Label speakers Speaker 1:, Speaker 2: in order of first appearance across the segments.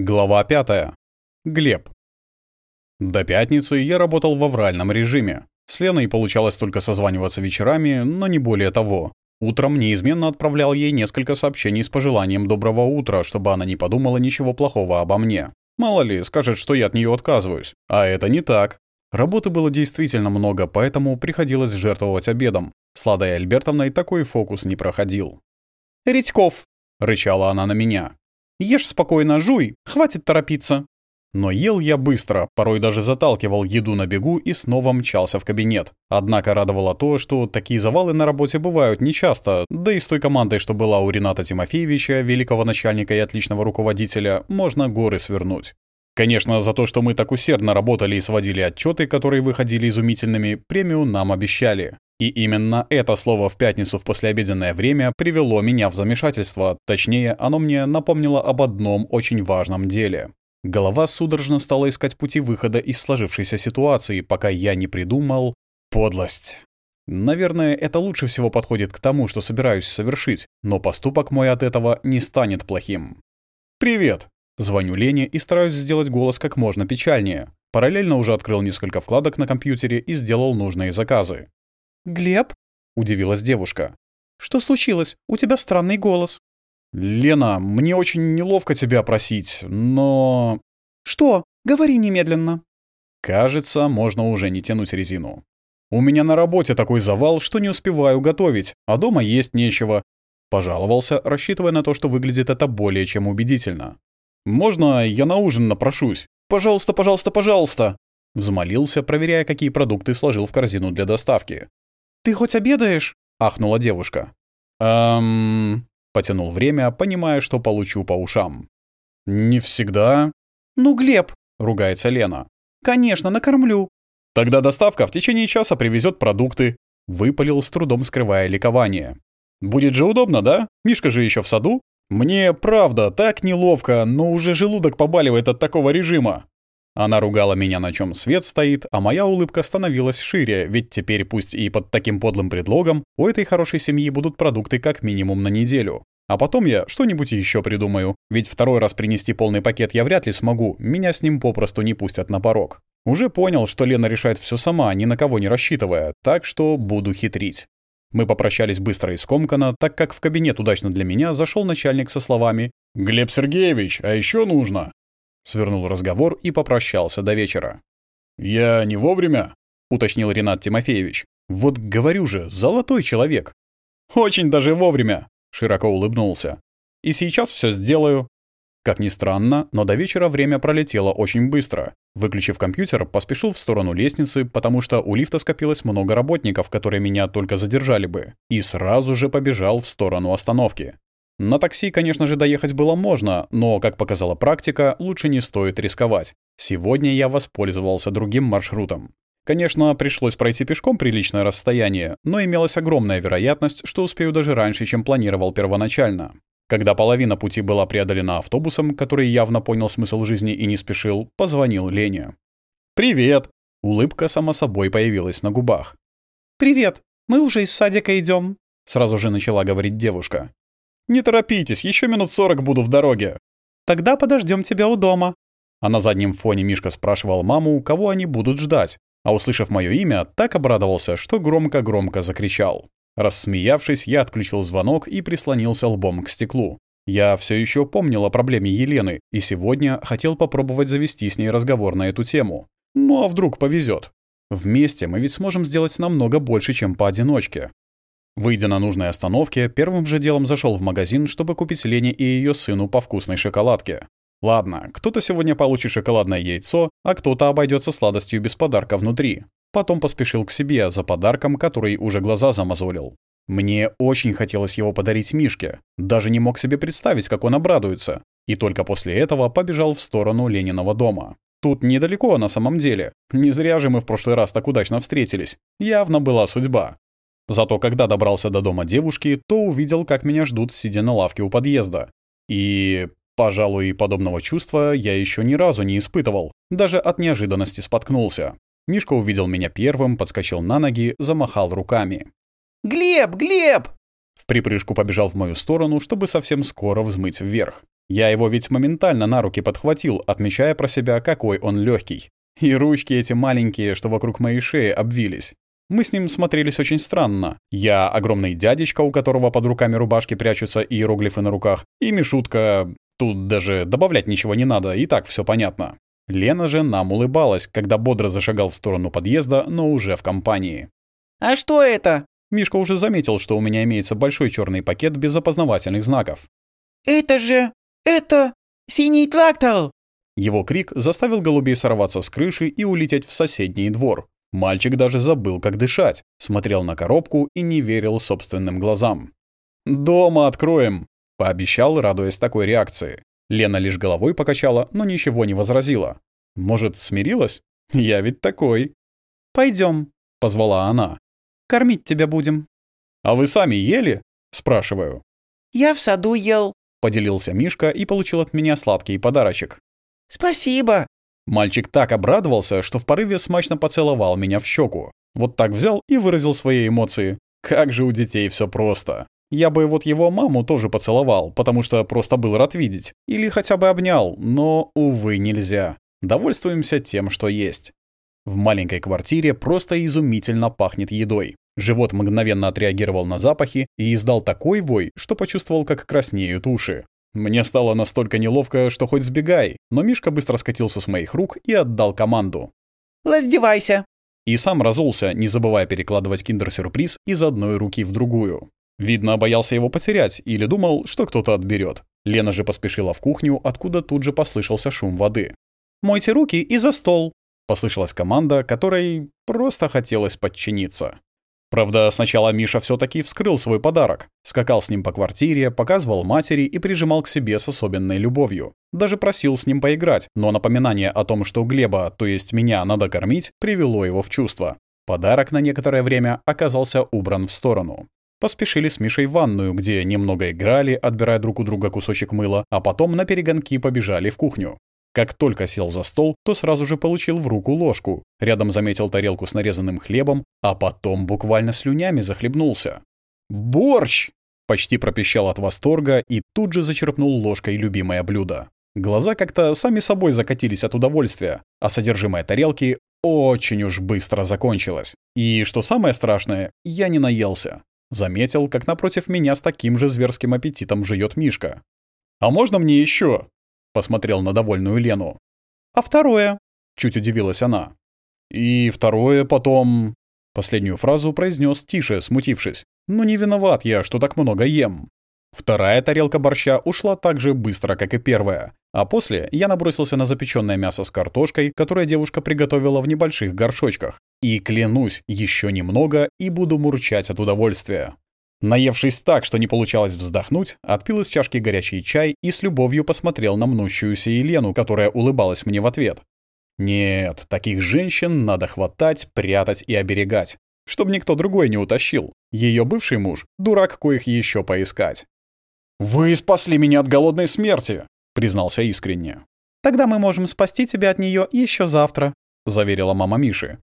Speaker 1: Глава 5. Глеб. До пятницы я работал в авральном режиме. С Леной получалось только созваниваться вечерами, но не более того. Утром неизменно отправлял ей несколько сообщений с пожеланием доброго утра, чтобы она не подумала ничего плохого обо мне. Мало ли, скажет, что я от нее отказываюсь. А это не так. Работы было действительно много, поэтому приходилось жертвовать обедом. С Ладой Альбертовной такой фокус не проходил.
Speaker 2: «Редьков!» — рычала она на меня.
Speaker 1: Ешь спокойно, жуй, хватит торопиться». Но ел я быстро, порой даже заталкивал еду на бегу и снова мчался в кабинет. Однако радовало то, что такие завалы на работе бывают нечасто, да и с той командой, что была у Рената Тимофеевича, великого начальника и отличного руководителя, можно горы свернуть. Конечно, за то, что мы так усердно работали и сводили отчеты, которые выходили изумительными, премию нам обещали. И именно это слово в пятницу в послеобеденное время привело меня в замешательство, точнее, оно мне напомнило об одном очень важном деле. Голова судорожно стала искать пути выхода из сложившейся ситуации, пока я не придумал подлость. Наверное, это лучше всего подходит к тому, что собираюсь совершить, но поступок мой от этого не станет плохим. «Привет!» Звоню Лене и стараюсь сделать голос как можно печальнее. Параллельно уже открыл несколько вкладок на компьютере и сделал нужные заказы.
Speaker 2: «Глеб?» — удивилась девушка. «Что случилось? У тебя странный голос».
Speaker 1: «Лена, мне очень неловко тебя просить, но...»
Speaker 2: «Что? Говори немедленно».
Speaker 1: «Кажется, можно уже не тянуть резину. У меня на работе такой завал, что не успеваю готовить, а дома есть нечего». Пожаловался, рассчитывая на то, что выглядит это более чем убедительно. «Можно я на ужин напрошусь? Пожалуйста, пожалуйста, пожалуйста!» Взмолился, проверяя, какие продукты сложил в корзину для доставки.
Speaker 2: «Ты хоть обедаешь?» — ахнула девушка.
Speaker 1: «Эм...» — потянул время, понимая, что получу по ушам. «Не всегда».
Speaker 2: «Ну, Глеб!»
Speaker 1: — ругается Лена.
Speaker 2: «Конечно, накормлю».
Speaker 1: «Тогда доставка в течение часа привезет продукты», — выпалил с трудом скрывая ликование. «Будет же удобно, да? Мишка же еще в саду. Мне, правда, так неловко, но уже желудок побаливает от такого режима. Она ругала меня, на чем свет стоит, а моя улыбка становилась шире, ведь теперь, пусть и под таким подлым предлогом, у этой хорошей семьи будут продукты как минимум на неделю. А потом я что-нибудь еще придумаю, ведь второй раз принести полный пакет я вряд ли смогу, меня с ним попросту не пустят на порог. Уже понял, что Лена решает все сама, ни на кого не рассчитывая, так что буду хитрить. Мы попрощались быстро и скомканно, так как в кабинет удачно для меня зашел начальник со словами «Глеб Сергеевич, а еще нужно!» Свернул разговор и попрощался до вечера. «Я не вовремя?» — уточнил Ренат Тимофеевич. «Вот говорю же, золотой человек». «Очень даже вовремя!» — широко улыбнулся. «И сейчас все сделаю». Как ни странно, но до вечера время пролетело очень быстро. Выключив компьютер, поспешил в сторону лестницы, потому что у лифта скопилось много работников, которые меня только задержали бы, и сразу же побежал в сторону остановки. На такси, конечно же, доехать было можно, но, как показала практика, лучше не стоит рисковать. Сегодня я воспользовался другим маршрутом. Конечно, пришлось пройти пешком приличное расстояние, но имелась огромная вероятность, что успею даже раньше, чем планировал первоначально. Когда половина пути была преодолена автобусом, который явно понял смысл жизни и не спешил, позвонил Лене. «Привет!» Улыбка сама собой появилась на губах.
Speaker 2: «Привет! Мы уже из садика идем,
Speaker 1: сразу же начала говорить девушка. «Не торопитесь, еще минут сорок буду в дороге».
Speaker 2: «Тогда подождем тебя у дома».
Speaker 1: А на заднем фоне Мишка спрашивал маму, кого они будут ждать, а услышав мое имя, так обрадовался, что громко-громко закричал. Рассмеявшись, я отключил звонок и прислонился лбом к стеклу. Я все еще помнил о проблеме Елены и сегодня хотел попробовать завести с ней разговор на эту тему. Ну а вдруг повезет? Вместе мы ведь сможем сделать намного больше, чем поодиночке. Выйдя на нужной остановке, первым же делом зашел в магазин, чтобы купить Лене и ее сыну по вкусной шоколадке. Ладно, кто-то сегодня получит шоколадное яйцо, а кто-то обойдется сладостью без подарка внутри. Потом поспешил к себе за подарком, который уже глаза замазолил. Мне очень хотелось его подарить Мишке. Даже не мог себе представить, как он обрадуется. И только после этого побежал в сторону Лениного дома. Тут недалеко на самом деле. Не зря же мы в прошлый раз так удачно встретились. Явно была судьба. Зато когда добрался до дома девушки, то увидел, как меня ждут, сидя на лавке у подъезда. И, пожалуй, подобного чувства я еще ни разу не испытывал. Даже от неожиданности споткнулся. Мишка увидел меня первым, подскочил на ноги, замахал руками.
Speaker 2: «Глеб! Глеб!»
Speaker 1: В припрыжку побежал в мою сторону, чтобы совсем скоро взмыть вверх. Я его ведь моментально на руки подхватил, отмечая про себя, какой он легкий. И ручки эти маленькие, что вокруг моей шеи обвились. Мы с ним смотрелись очень странно. Я огромный дядечка, у которого под руками рубашки прячутся иероглифы на руках, и Мишутка... Тут даже добавлять ничего не надо, и так все понятно. Лена же нам улыбалась, когда бодро зашагал в сторону подъезда, но уже в компании.
Speaker 2: «А что это?»
Speaker 1: Мишка уже заметил, что у меня имеется большой черный пакет без опознавательных знаков.
Speaker 2: «Это же... это... синий трактор!»
Speaker 1: Его крик заставил голубей сорваться с крыши и улететь в соседний двор. Мальчик даже забыл, как дышать, смотрел на коробку и не верил собственным глазам. «Дома откроем», — пообещал, радуясь такой реакции. Лена лишь головой покачала, но ничего не возразила. «Может, смирилась? Я ведь такой».
Speaker 2: Пойдем, позвала она. «Кормить тебя будем».
Speaker 1: «А вы сами ели?» — спрашиваю.
Speaker 2: «Я в саду ел», —
Speaker 1: поделился Мишка и получил от меня сладкий подарочек.
Speaker 2: «Спасибо»,
Speaker 1: Мальчик так обрадовался, что в порыве смачно поцеловал меня в щеку. Вот так взял и выразил свои эмоции. Как же у детей все просто. Я бы вот его маму тоже поцеловал, потому что просто был рад видеть. Или хотя бы обнял, но, увы, нельзя. Довольствуемся тем, что есть. В маленькой квартире просто изумительно пахнет едой. Живот мгновенно отреагировал на запахи и издал такой вой, что почувствовал, как краснеют уши. Мне стало настолько неловко, что хоть сбегай, но Мишка быстро скатился с моих рук и отдал команду.
Speaker 2: «Раздевайся!»
Speaker 1: И сам разулся, не забывая перекладывать киндер-сюрприз из одной руки в другую. Видно, боялся его потерять или думал, что кто-то отберет. Лена же поспешила в кухню, откуда тут же послышался шум воды. «Мойте руки и за стол!» Послышалась команда, которой просто хотелось подчиниться. Правда, сначала Миша все таки вскрыл свой подарок, скакал с ним по квартире, показывал матери и прижимал к себе с особенной любовью. Даже просил с ним поиграть, но напоминание о том, что Глеба, то есть меня, надо кормить, привело его в чувство. Подарок на некоторое время оказался убран в сторону. Поспешили с Мишей в ванную, где немного играли, отбирая друг у друга кусочек мыла, а потом на перегонки побежали в кухню. Как только сел за стол, то сразу же получил в руку ложку. Рядом заметил тарелку с нарезанным хлебом, а потом буквально слюнями захлебнулся. «Борщ!» — почти пропищал от восторга и тут же зачерпнул ложкой любимое блюдо. Глаза как-то сами собой закатились от удовольствия, а содержимое тарелки очень уж быстро закончилось. И, что самое страшное, я не наелся. Заметил, как напротив меня с таким же зверским аппетитом жует Мишка. «А можно мне еще? Посмотрел на довольную Лену. «А второе?» — чуть удивилась она. «И второе потом...» Последнюю фразу произнес тише, смутившись. «Ну не виноват я, что так много ем». Вторая тарелка борща ушла так же быстро, как и первая. А после я набросился на запеченное мясо с картошкой, которое девушка приготовила в небольших горшочках. И клянусь, еще немного и буду мурчать от удовольствия. Наевшись так, что не получалось вздохнуть, отпил из чашки горячий чай и с любовью посмотрел на мнущуюся Елену, которая улыбалась мне в ответ. Нет, таких женщин надо хватать, прятать и оберегать, чтобы никто другой не утащил. Ее бывший муж — дурак, коих еще поискать. «Вы спасли меня от голодной смерти!» — признался искренне.
Speaker 2: «Тогда мы можем спасти тебя от нее еще завтра», — заверила мама Миши.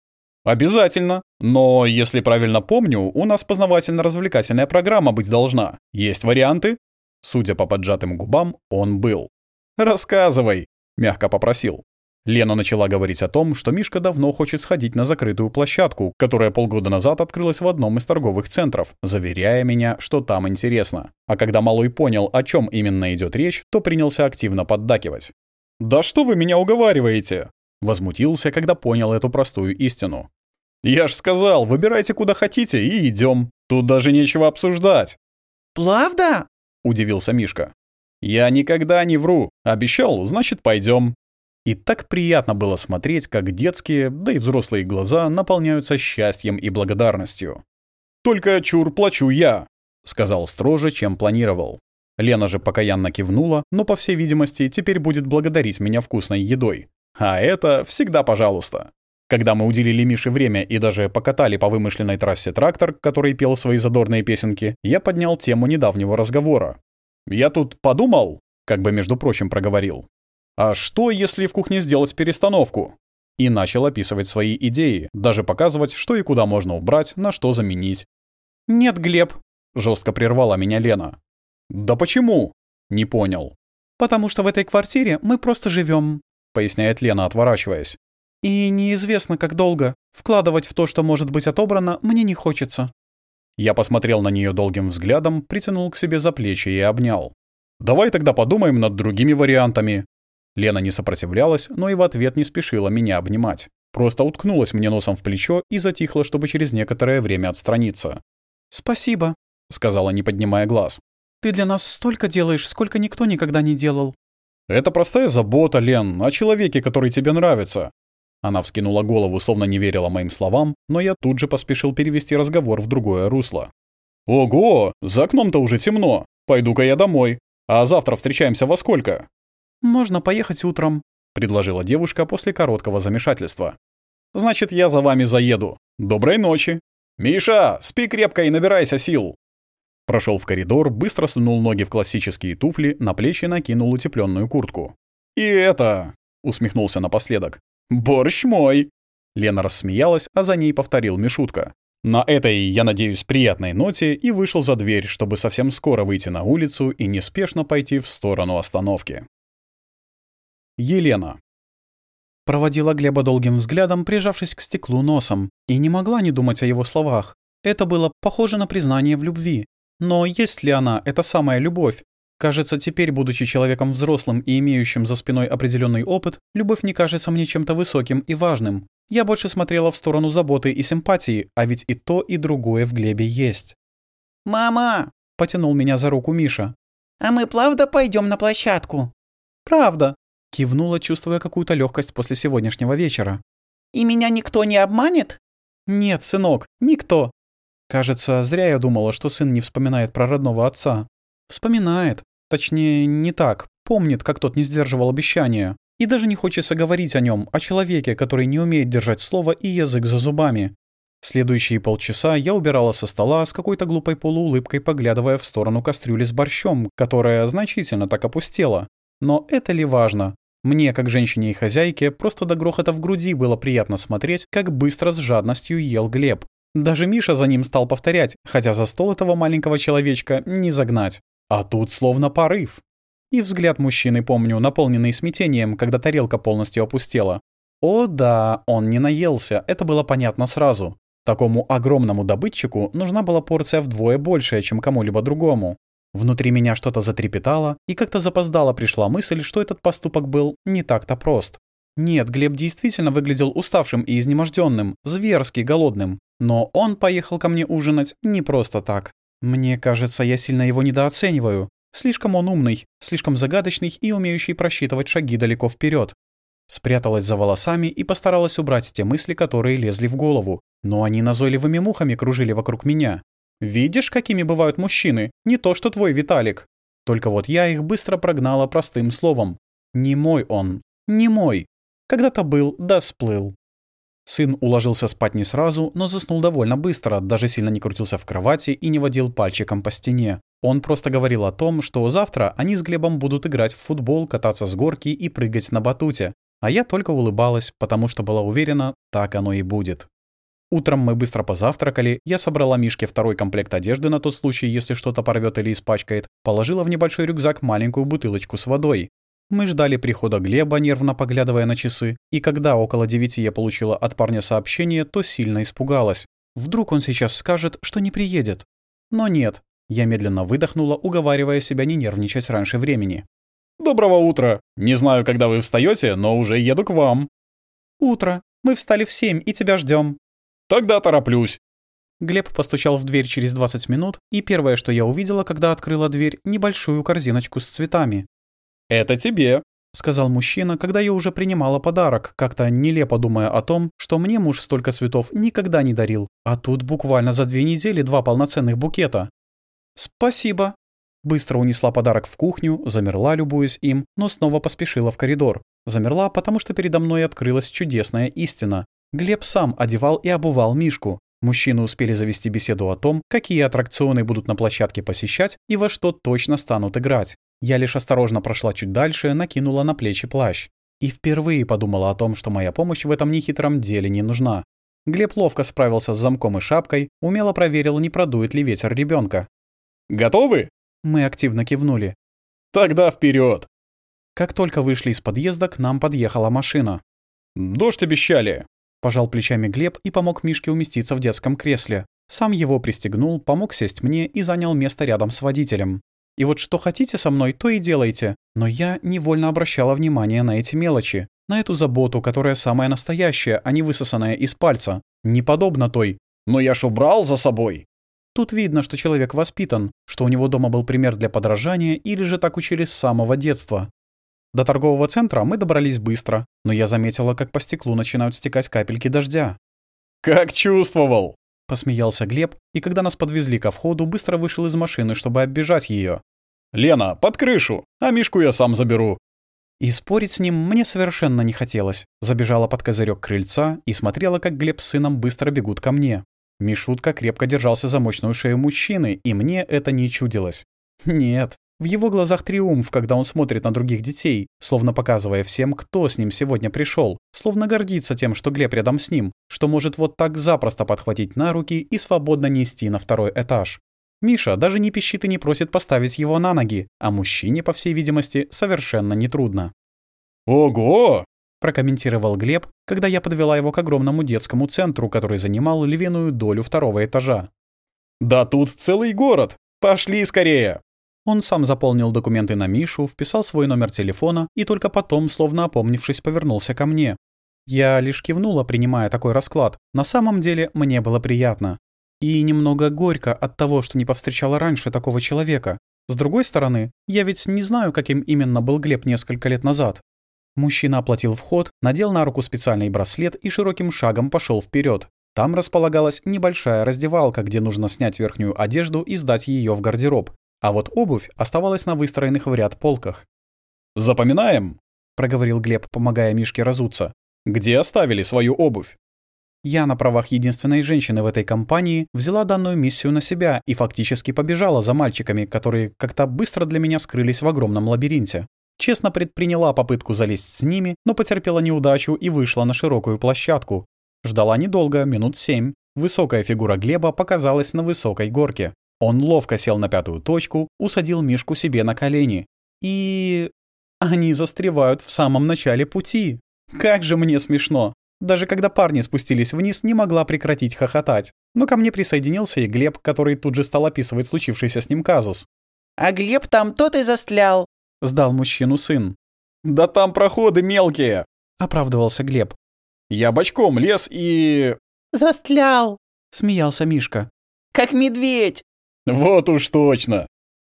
Speaker 1: Обязательно. Но, если правильно помню, у нас познавательно-развлекательная программа быть должна. Есть варианты? Судя по поджатым губам, он был. «Рассказывай», — мягко попросил. Лена начала говорить о том, что Мишка давно хочет сходить на закрытую площадку, которая полгода назад открылась в одном из торговых центров, заверяя меня, что там интересно. А когда Малой понял, о чем именно идет речь, то принялся активно поддакивать. «Да что вы меня уговариваете?» Возмутился, когда понял эту простую истину. «Я ж сказал, выбирайте куда хотите и идем. Тут даже нечего обсуждать».
Speaker 2: «Правда?»
Speaker 1: — удивился Мишка. «Я никогда не вру. Обещал, значит, пойдем. И так приятно было смотреть, как детские, да и взрослые глаза наполняются счастьем и благодарностью. «Только чур плачу я», — сказал строже, чем планировал. Лена же покаянно кивнула, но, по всей видимости, теперь будет благодарить меня вкусной едой. А это всегда пожалуйста. Когда мы уделили Мише время и даже покатали по вымышленной трассе трактор, который пел свои задорные песенки, я поднял тему недавнего разговора. «Я тут подумал», как бы между прочим проговорил, «а что, если в кухне сделать перестановку?» И начал описывать свои идеи, даже показывать, что и куда можно убрать, на что заменить.
Speaker 2: «Нет, Глеб», —
Speaker 1: жестко прервала меня Лена. «Да почему?» — не понял.
Speaker 2: «Потому что в этой квартире мы просто живем, поясняет Лена, отворачиваясь. «И неизвестно, как долго. Вкладывать в то, что может быть отобрано, мне не хочется».
Speaker 1: Я посмотрел на нее долгим взглядом, притянул к себе за плечи и обнял. «Давай тогда подумаем над другими вариантами». Лена не сопротивлялась, но и в ответ не спешила меня обнимать. Просто уткнулась мне носом в плечо и затихла, чтобы через некоторое время отстраниться.
Speaker 2: «Спасибо», — сказала, не поднимая глаз. «Ты для нас столько делаешь, сколько никто никогда не делал».
Speaker 1: «Это простая забота, Лен, о человеке, который тебе нравится». Она вскинула голову, словно не верила моим словам, но я тут же поспешил перевести разговор в другое русло. «Ого, за окном-то уже темно. Пойду-ка я домой. А завтра встречаемся во сколько?»
Speaker 2: «Можно поехать утром», — предложила девушка после короткого замешательства.
Speaker 1: «Значит, я за вами заеду. Доброй ночи. Миша, спи крепко и набирайся сил». Прошел в коридор, быстро сунул ноги в классические туфли, на плечи накинул утепленную куртку. «И это...» — усмехнулся напоследок. «Борщ мой!» Лена рассмеялась, а за ней повторил Мишутка. На этой, я надеюсь, приятной ноте и вышел за дверь, чтобы совсем скоро выйти на улицу и неспешно пойти в сторону остановки. Елена.
Speaker 2: Проводила Глеба долгим взглядом, прижавшись к стеклу носом, и не могла не думать о его словах. Это было похоже на признание в любви. Но есть ли она, эта самая любовь? Кажется, теперь, будучи человеком взрослым и имеющим за спиной определенный опыт, любовь не кажется мне чем-то высоким и важным. Я больше смотрела в сторону заботы и симпатии, а ведь и то, и другое в Глебе есть.
Speaker 3: «Мама!»
Speaker 2: — потянул меня за руку Миша.
Speaker 3: «А мы правда пойдем на площадку?»
Speaker 2: «Правда!» — кивнула, чувствуя какую-то легкость после сегодняшнего вечера.
Speaker 3: «И меня никто не обманет?»
Speaker 2: «Нет, сынок, никто!» Кажется, зря я думала, что сын не вспоминает про родного отца. Вспоминает. Точнее, не так. Помнит, как тот не сдерживал обещания. И даже не хочется говорить о нем, о человеке, который не умеет держать слово и язык за зубами. Следующие полчаса я убирала со стола с какой-то глупой полуулыбкой, поглядывая в сторону кастрюли с борщом, которая значительно так опустела. Но это ли важно? Мне, как женщине и хозяйке, просто до грохота в груди было приятно смотреть, как быстро с жадностью ел Глеб. Даже Миша за ним стал повторять, хотя за стол этого маленького человечка не загнать. А тут словно порыв. И взгляд мужчины, помню, наполненный смятением, когда тарелка полностью опустела. О да, он не наелся, это было понятно сразу. Такому огромному добытчику нужна была порция вдвое большая, чем кому-либо другому. Внутри меня что-то затрепетало, и как-то запоздало пришла мысль, что этот поступок был не так-то прост. Нет, Глеб действительно выглядел уставшим и изнеможденным, зверски голодным. Но он поехал ко мне ужинать не просто так. Мне кажется, я сильно его недооцениваю. Слишком он умный, слишком загадочный и умеющий просчитывать шаги далеко вперед. Спряталась за волосами и постаралась убрать те мысли, которые лезли в голову. Но они назойливыми мухами кружили вокруг меня. «Видишь, какими бывают мужчины? Не то, что твой Виталик». Только вот я их быстро прогнала простым словом. «Не мой он. Не мой. Когда-то был, да сплыл». Сын уложился спать не сразу, но заснул довольно быстро, даже сильно не крутился в кровати и не водил пальчиком по стене. Он просто говорил о том, что завтра они с Глебом будут играть в футбол, кататься с горки и прыгать на батуте. А я только улыбалась, потому что была уверена, так оно и будет. Утром мы быстро позавтракали, я собрала Мишке второй комплект одежды на тот случай, если что-то порвет или испачкает, положила в небольшой рюкзак маленькую бутылочку с водой. Мы ждали прихода Глеба, нервно поглядывая на часы, и когда около девяти я получила от парня сообщение, то сильно испугалась. Вдруг он сейчас скажет, что не приедет. Но нет. Я медленно выдохнула, уговаривая себя не нервничать раньше времени.
Speaker 1: «Доброго утра! Не знаю, когда вы встаете, но уже еду к вам».
Speaker 2: «Утро. Мы встали в семь и тебя ждем.
Speaker 1: «Тогда тороплюсь».
Speaker 2: Глеб постучал в дверь через 20 минут, и первое, что я увидела, когда открыла дверь, небольшую корзиночку с цветами.
Speaker 1: «Это тебе», —
Speaker 2: сказал мужчина, когда я уже принимала подарок, как-то нелепо думая о том, что мне муж столько цветов никогда не дарил, а тут буквально за две недели два полноценных букета. «Спасибо». Быстро унесла подарок в кухню, замерла, любуясь им, но снова поспешила в коридор. Замерла, потому что передо мной открылась чудесная истина. Глеб сам одевал и обувал Мишку. Мужчины успели завести беседу о том, какие аттракционы будут на площадке посещать и во что точно станут играть. Я лишь осторожно прошла чуть дальше, накинула на плечи плащ. И впервые подумала о том, что моя помощь в этом нехитром деле не нужна. Глеб ловко справился с замком и шапкой, умело проверил, не продует ли ветер ребенка.
Speaker 1: «Готовы?»
Speaker 2: Мы активно кивнули.
Speaker 1: «Тогда вперед!
Speaker 2: Как только вышли из подъезда, к нам подъехала машина.
Speaker 1: «Дождь обещали!»
Speaker 2: Пожал плечами Глеб и помог Мишке уместиться в детском кресле. Сам его пристегнул, помог сесть мне и занял место рядом с водителем. И вот что хотите со мной, то и делайте. Но я невольно обращала внимание на эти мелочи, на эту заботу, которая самая настоящая, а не высосанная из пальца. Не подобно той.
Speaker 1: «Но я ж убрал за собой!»
Speaker 2: Тут видно, что человек воспитан, что у него дома был пример для подражания или же так учили с самого детства. До торгового центра мы добрались быстро, но я заметила, как по стеклу начинают стекать капельки дождя.
Speaker 1: «Как чувствовал!»
Speaker 2: — посмеялся Глеб, и когда нас подвезли ко входу, быстро вышел из машины, чтобы оббежать ее.
Speaker 1: «Лена, под крышу, а Мишку я сам заберу».
Speaker 2: И спорить с ним мне совершенно не хотелось. Забежала под козырек крыльца и смотрела, как Глеб с сыном быстро бегут ко мне. Мишутка крепко держался за мощную шею мужчины, и мне это не чудилось. Нет, в его глазах триумф, когда он смотрит на других детей, словно показывая всем, кто с ним сегодня пришел, словно гордится тем, что Глеб рядом с ним, что может вот так запросто подхватить на руки и свободно нести на второй этаж. Миша даже не пищит и не просит поставить его на ноги, а мужчине, по всей видимости, совершенно нетрудно.
Speaker 1: «Ого!»
Speaker 2: — прокомментировал Глеб, когда я подвела его к огромному детскому центру, который занимал львиную долю второго этажа.
Speaker 1: «Да тут целый город! Пошли скорее!»
Speaker 2: Он сам заполнил документы на Мишу, вписал свой номер телефона и только потом, словно опомнившись, повернулся ко мне. Я лишь кивнула, принимая такой расклад. На самом деле мне было приятно. И немного горько от того, что не повстречала раньше такого человека. С другой стороны, я ведь не знаю, каким именно был Глеб несколько лет назад. Мужчина оплатил вход, надел на руку специальный браслет и широким шагом пошел вперед. Там располагалась небольшая раздевалка, где нужно снять верхнюю одежду и сдать ее в гардероб. А вот обувь оставалась на выстроенных в ряд полках.
Speaker 1: «Запоминаем», — проговорил Глеб, помогая Мишке разуться. «Где оставили свою обувь?»
Speaker 2: Я на правах единственной женщины в этой компании взяла данную миссию на себя и фактически побежала за мальчиками, которые как-то быстро для меня скрылись в огромном лабиринте. Честно предприняла попытку залезть с ними, но потерпела неудачу и вышла на широкую площадку. Ждала недолго, минут семь. Высокая фигура Глеба показалась на высокой горке. Он ловко сел на пятую точку, усадил Мишку себе на колени. И... Они застревают в самом начале пути. Как же мне смешно. Даже когда парни спустились вниз, не могла прекратить хохотать. Но ко мне присоединился и Глеб, который тут же стал описывать случившийся с ним казус.
Speaker 3: «А Глеб там тот и застрял», —
Speaker 2: сдал мужчину сын.
Speaker 1: «Да там проходы мелкие», —
Speaker 2: оправдывался Глеб.
Speaker 1: «Я бочком лез и...»
Speaker 3: «Застрял», —
Speaker 2: смеялся Мишка.
Speaker 3: «Как медведь».
Speaker 1: «Вот уж точно».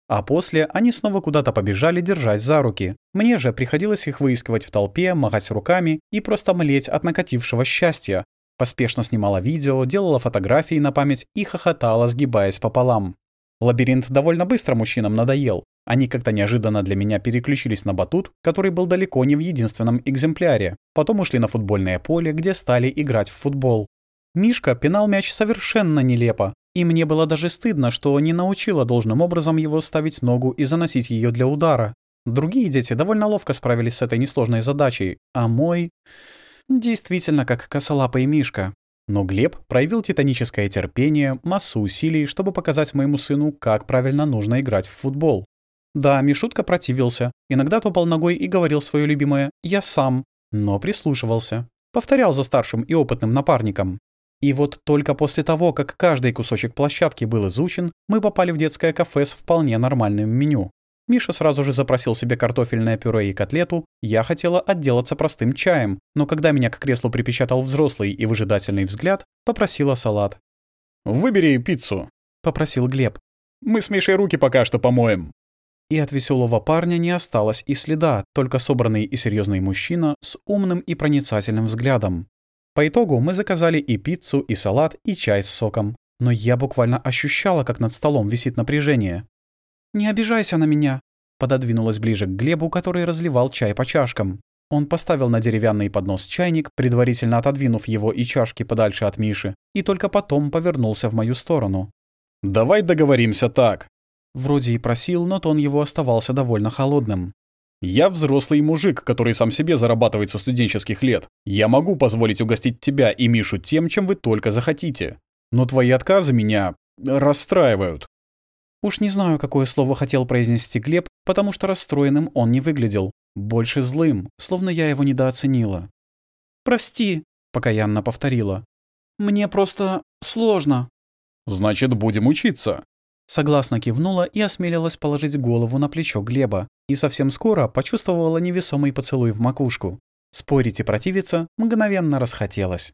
Speaker 2: А после они снова куда-то побежали, держась за руки. Мне же приходилось их выискивать в толпе, махать руками и просто млеть от накатившего счастья. Поспешно снимала видео, делала фотографии на память и хохотала, сгибаясь пополам. Лабиринт довольно быстро мужчинам надоел. Они как-то неожиданно для меня переключились на батут, который был далеко не в единственном экземпляре. Потом ушли на футбольное поле, где стали играть в футбол. Мишка пинал мяч совершенно нелепо, и мне было даже стыдно, что не научила должным образом его ставить ногу и заносить ее для удара. Другие дети довольно ловко справились с этой несложной задачей, а мой... Действительно, как косолапый Мишка. Но Глеб проявил титаническое терпение, массу усилий, чтобы показать моему сыну, как правильно нужно играть в футбол. Да, Мишутка противился, иногда топал ногой и говорил свое любимое «я сам», но прислушивался. Повторял за старшим и опытным напарником. И вот только после того, как каждый кусочек площадки был изучен, мы попали в детское кафе с вполне нормальным меню. Миша сразу же запросил себе картофельное пюре и котлету, я хотела отделаться простым чаем, но когда меня к креслу припечатал взрослый и выжидательный взгляд, попросила салат.
Speaker 1: «Выбери пиццу», —
Speaker 2: попросил Глеб.
Speaker 1: «Мы с Мишей руки пока что помоем».
Speaker 2: И от веселого парня не осталось и следа, только собранный и серьезный мужчина с умным и проницательным взглядом. По итогу мы заказали и пиццу, и салат, и чай с соком. Но я буквально ощущала, как над столом висит напряжение. «Не обижайся на меня», — пододвинулась ближе к Глебу, который разливал чай по чашкам. Он поставил на деревянный поднос чайник, предварительно отодвинув его и чашки подальше от Миши, и только потом повернулся в мою сторону.
Speaker 1: «Давай договоримся так».
Speaker 2: Вроде и просил, но тон его оставался довольно холодным.
Speaker 1: Я взрослый мужик, который сам себе зарабатывает со студенческих лет. Я могу позволить угостить тебя и Мишу тем, чем вы только захотите. Но твои отказы меня расстраивают.
Speaker 2: Уж не знаю, какое слово хотел произнести Глеб, потому что расстроенным он не выглядел. Больше злым, словно я его недооценила. «Прости», — покаянно повторила. «Мне просто сложно».
Speaker 1: «Значит, будем учиться».
Speaker 2: Согласно кивнула и осмелилась положить голову на плечо Глеба, и совсем скоро почувствовала невесомый поцелуй в макушку. Спорить и противиться мгновенно расхотелось.